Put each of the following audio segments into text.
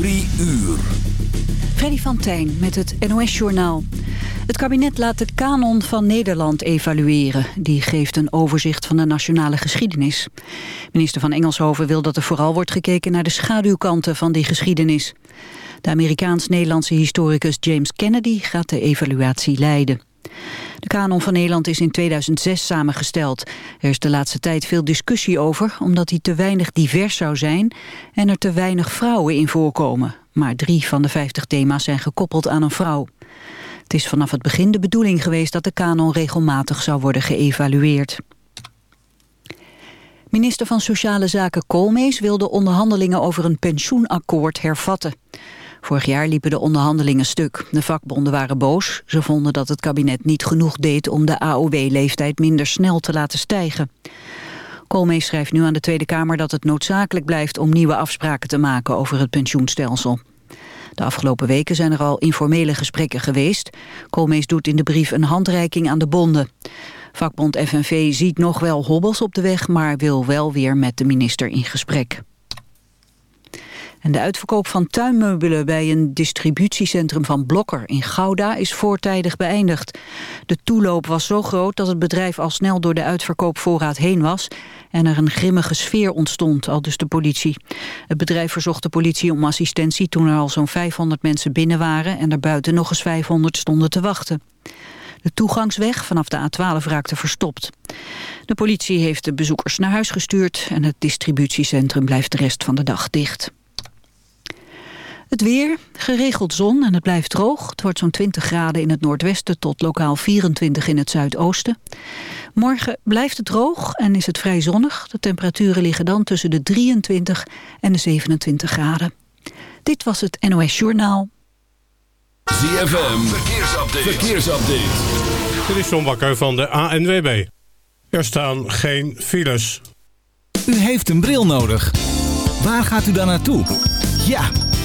Drie uur. Freddy van Tijn met het NOS-journaal. Het kabinet laat de kanon van Nederland evalueren. Die geeft een overzicht van de nationale geschiedenis. Minister van Engelshoven wil dat er vooral wordt gekeken... naar de schaduwkanten van die geschiedenis. De Amerikaans-Nederlandse historicus James Kennedy gaat de evaluatie leiden. De kanon van Nederland is in 2006 samengesteld. Er is de laatste tijd veel discussie over... omdat hij te weinig divers zou zijn... en er te weinig vrouwen in voorkomen. Maar drie van de vijftig thema's zijn gekoppeld aan een vrouw. Het is vanaf het begin de bedoeling geweest... dat de kanon regelmatig zou worden geëvalueerd. Minister van Sociale Zaken Koolmees wil de onderhandelingen over een pensioenakkoord hervatten. Vorig jaar liepen de onderhandelingen stuk. De vakbonden waren boos. Ze vonden dat het kabinet niet genoeg deed om de AOW-leeftijd minder snel te laten stijgen. Koolmees schrijft nu aan de Tweede Kamer dat het noodzakelijk blijft om nieuwe afspraken te maken over het pensioenstelsel. De afgelopen weken zijn er al informele gesprekken geweest. Koolmees doet in de brief een handreiking aan de bonden. Vakbond FNV ziet nog wel hobbels op de weg, maar wil wel weer met de minister in gesprek. En de uitverkoop van tuinmeubelen bij een distributiecentrum van Blokker in Gouda is voortijdig beëindigd. De toeloop was zo groot dat het bedrijf al snel door de uitverkoopvoorraad heen was en er een grimmige sfeer ontstond, al dus de politie. Het bedrijf verzocht de politie om assistentie toen er al zo'n 500 mensen binnen waren en er buiten nog eens 500 stonden te wachten. De toegangsweg vanaf de A12 raakte verstopt. De politie heeft de bezoekers naar huis gestuurd en het distributiecentrum blijft de rest van de dag dicht. Het weer, geregeld zon en het blijft droog. Het wordt zo'n 20 graden in het noordwesten tot lokaal 24 in het zuidoosten. Morgen blijft het droog en is het vrij zonnig. De temperaturen liggen dan tussen de 23 en de 27 graden. Dit was het NOS Journaal. ZFM, verkeersupdate. verkeersupdate. Dit is John Bakker van de ANWB. Er staan geen files. U heeft een bril nodig. Waar gaat u dan naartoe? Ja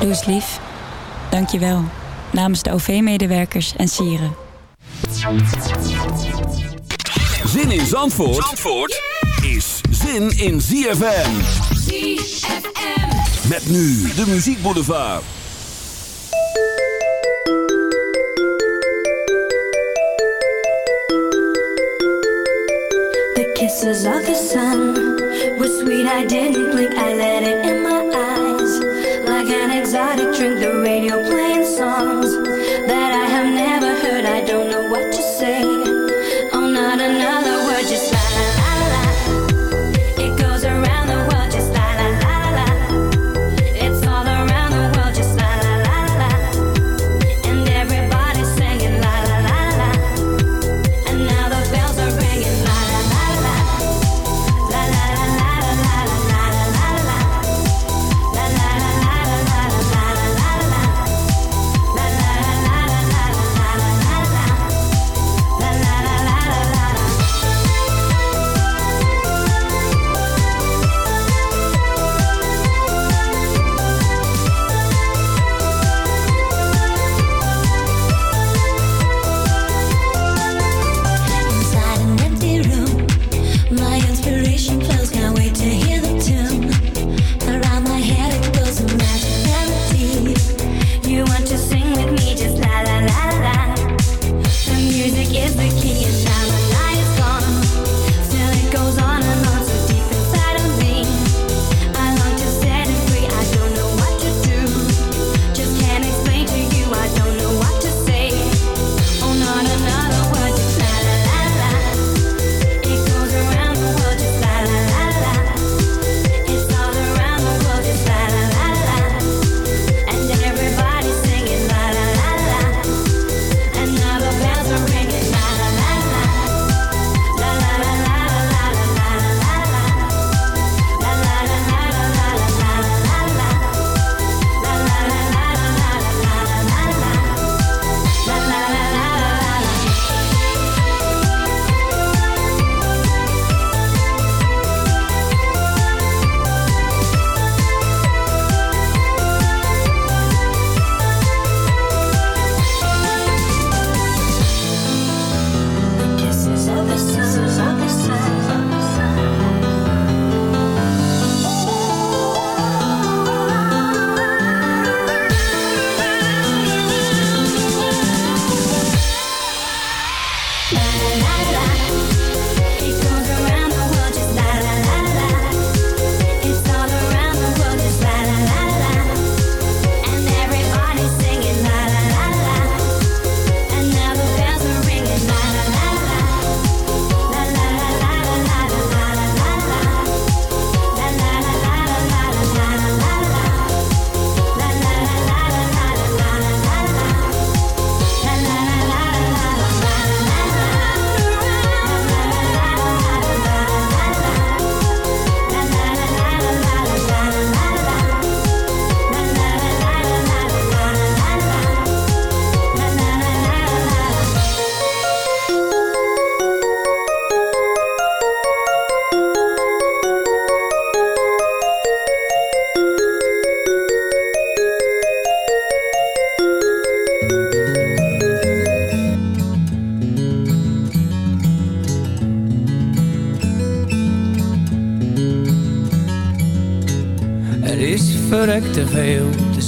Doe eens lief. Dank je wel. Namens de OV-medewerkers en sieren. Zin in Zandvoort, Zandvoort is zin in ZFM. ZFM. Met nu de muziekboulevard. The kisses of the sun were sweet. I didn't blink. I let it. Like an exotic drink, the radio playing songs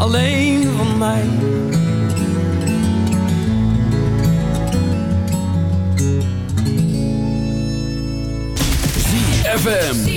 Alleen van mij. ZFM.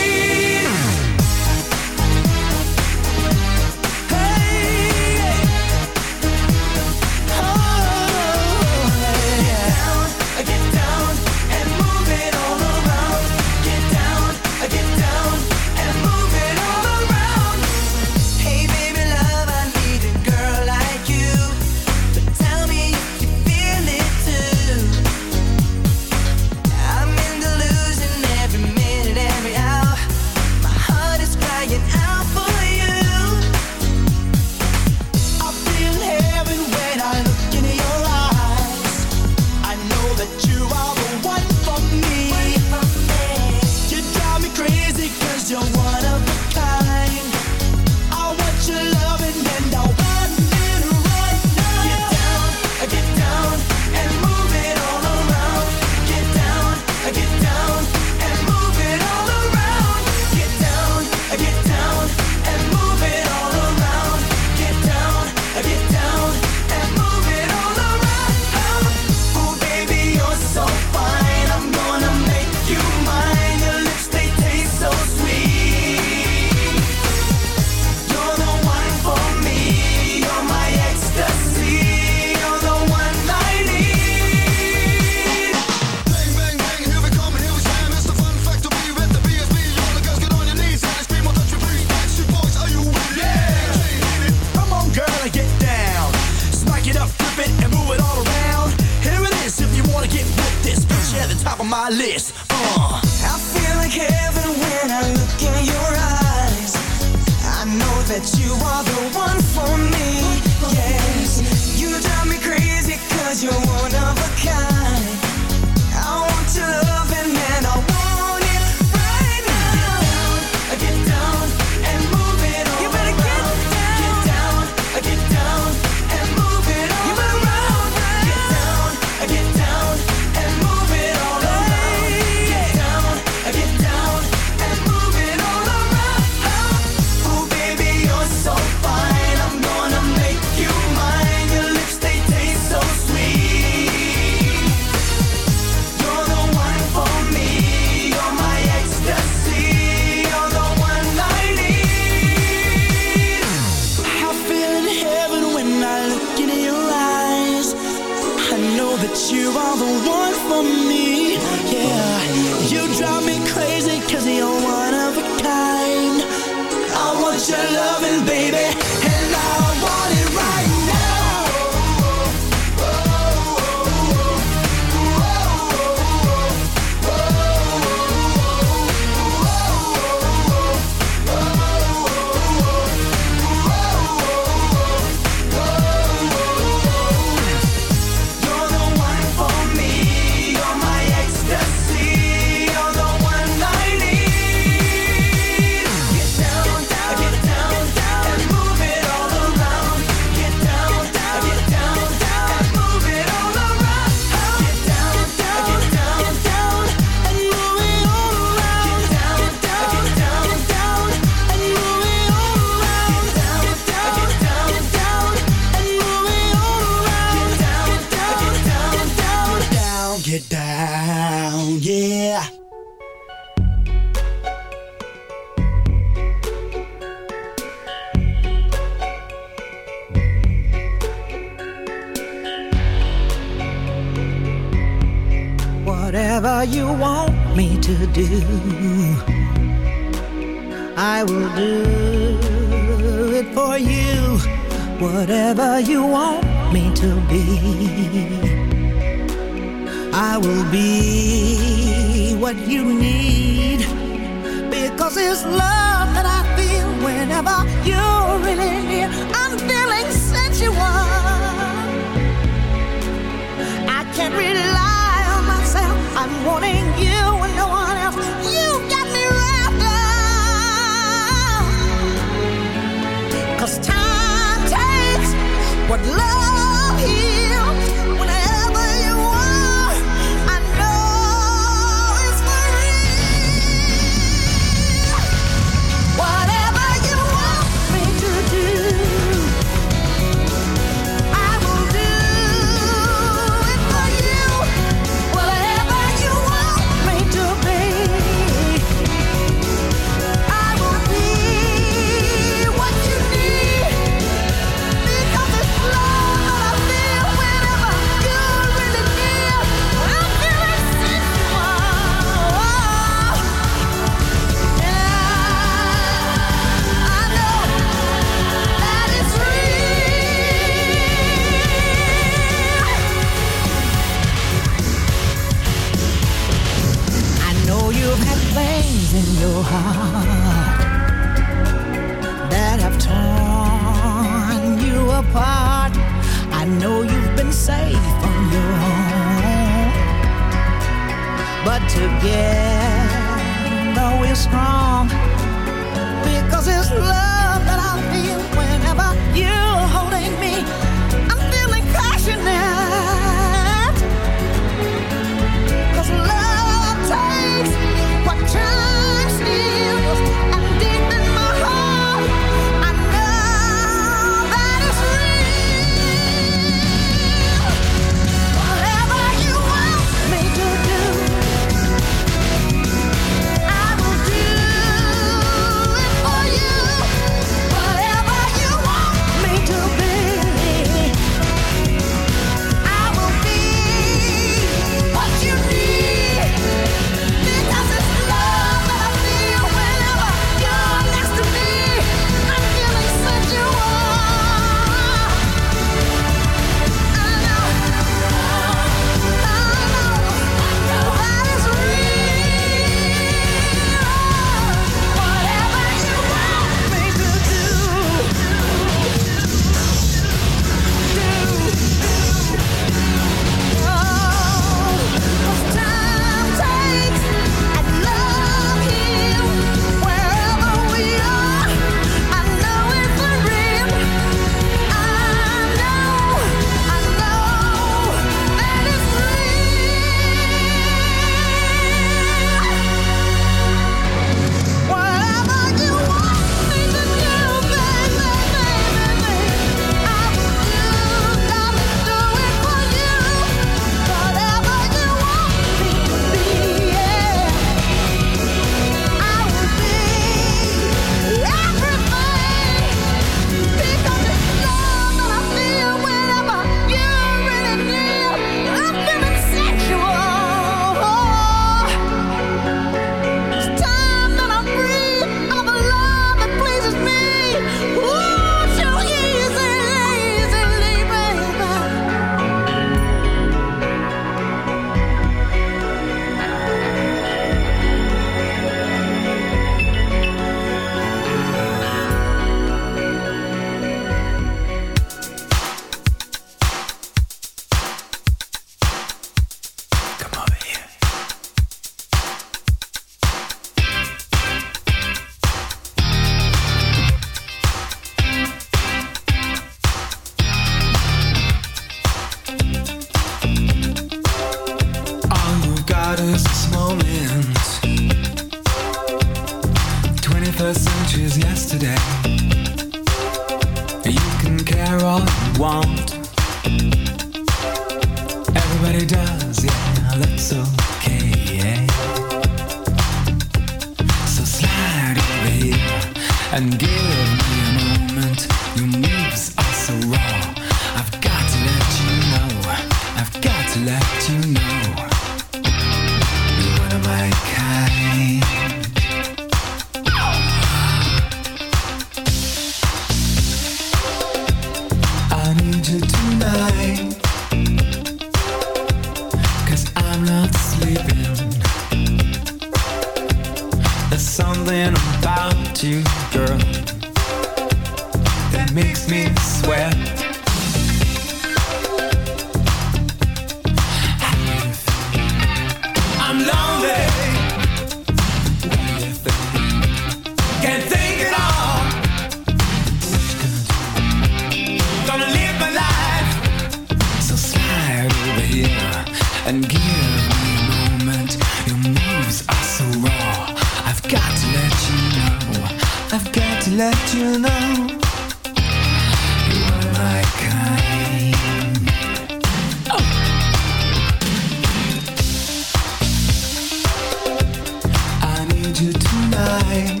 find you tonight.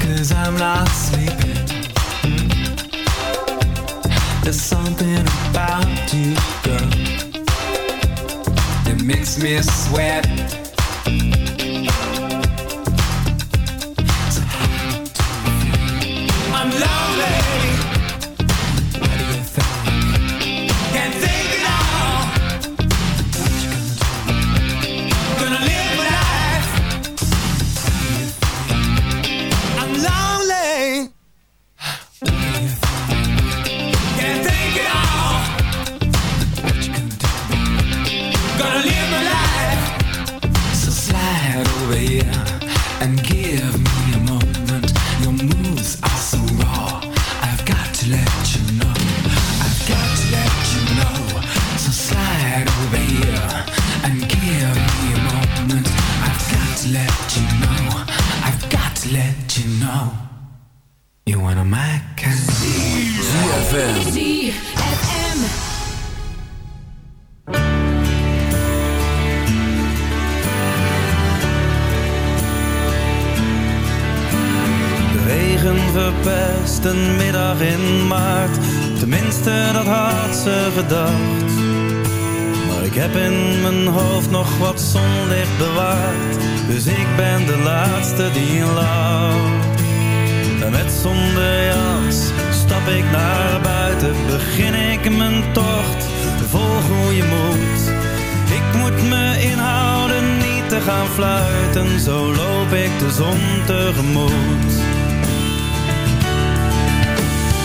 Cause I'm not sleeping. There's something about you, girl, that makes me sweat.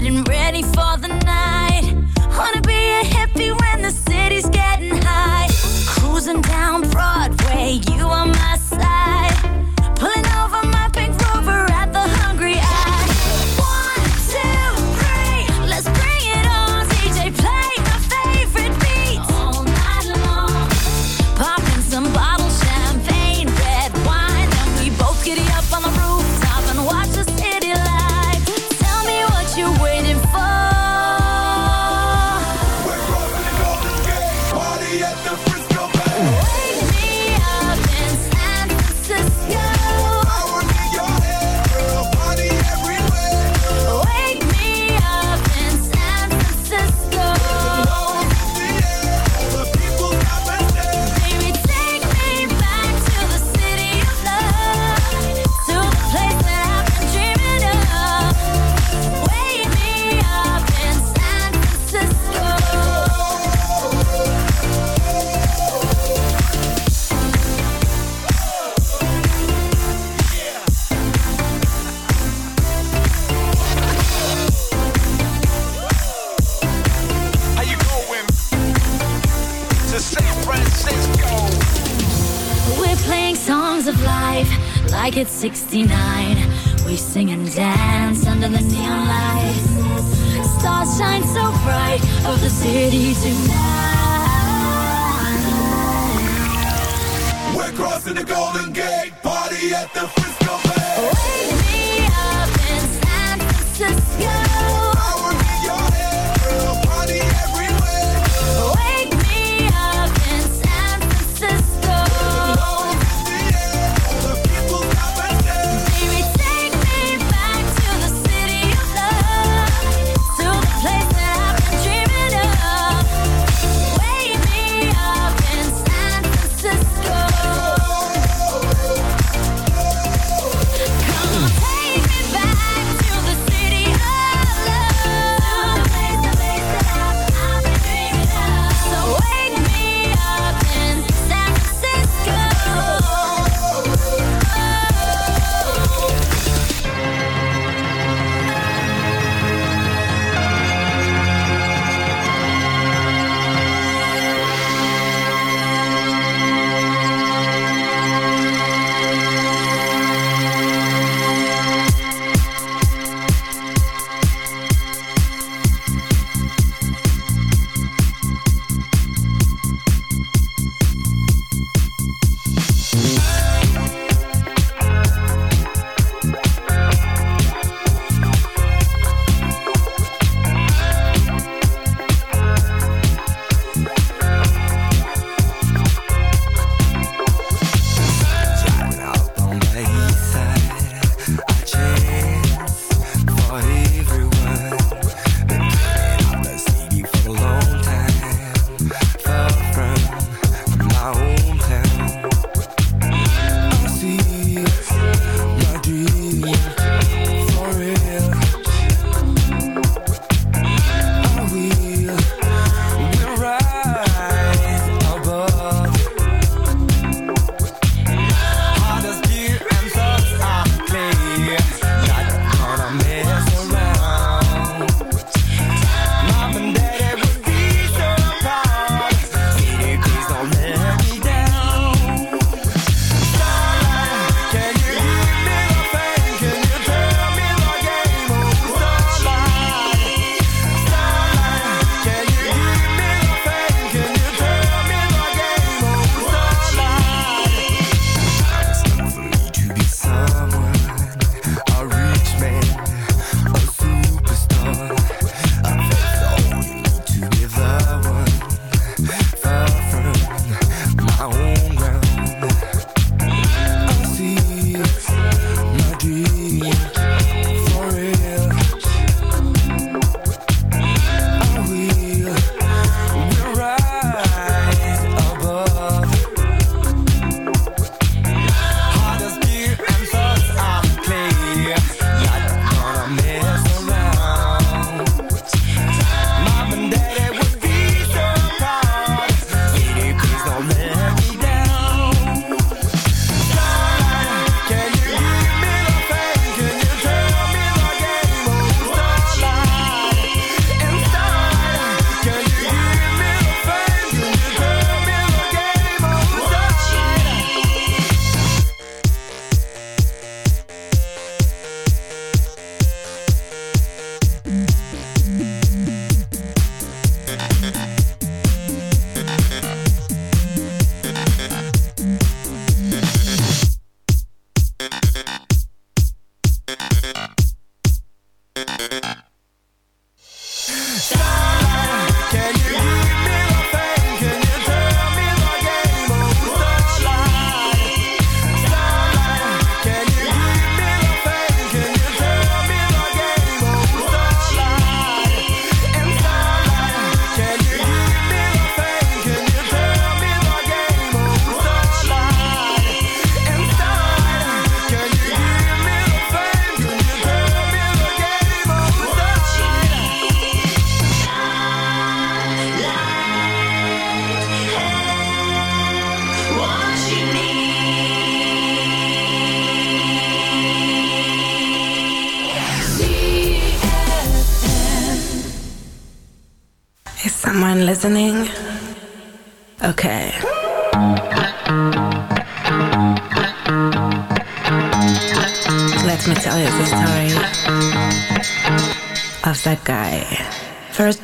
getting ready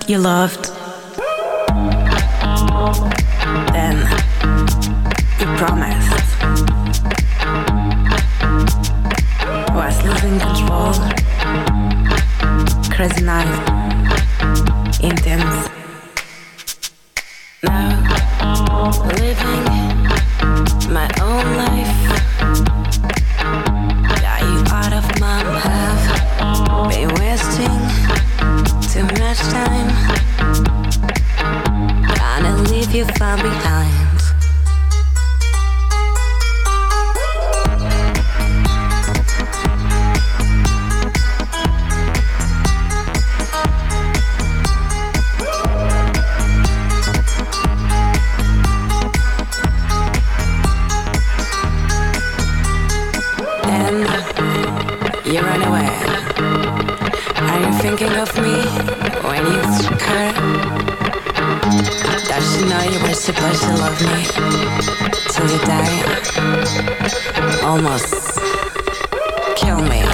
You loved. thinking of me when you curve. Don't you know you were supposed to love me till you die? Almost kill me.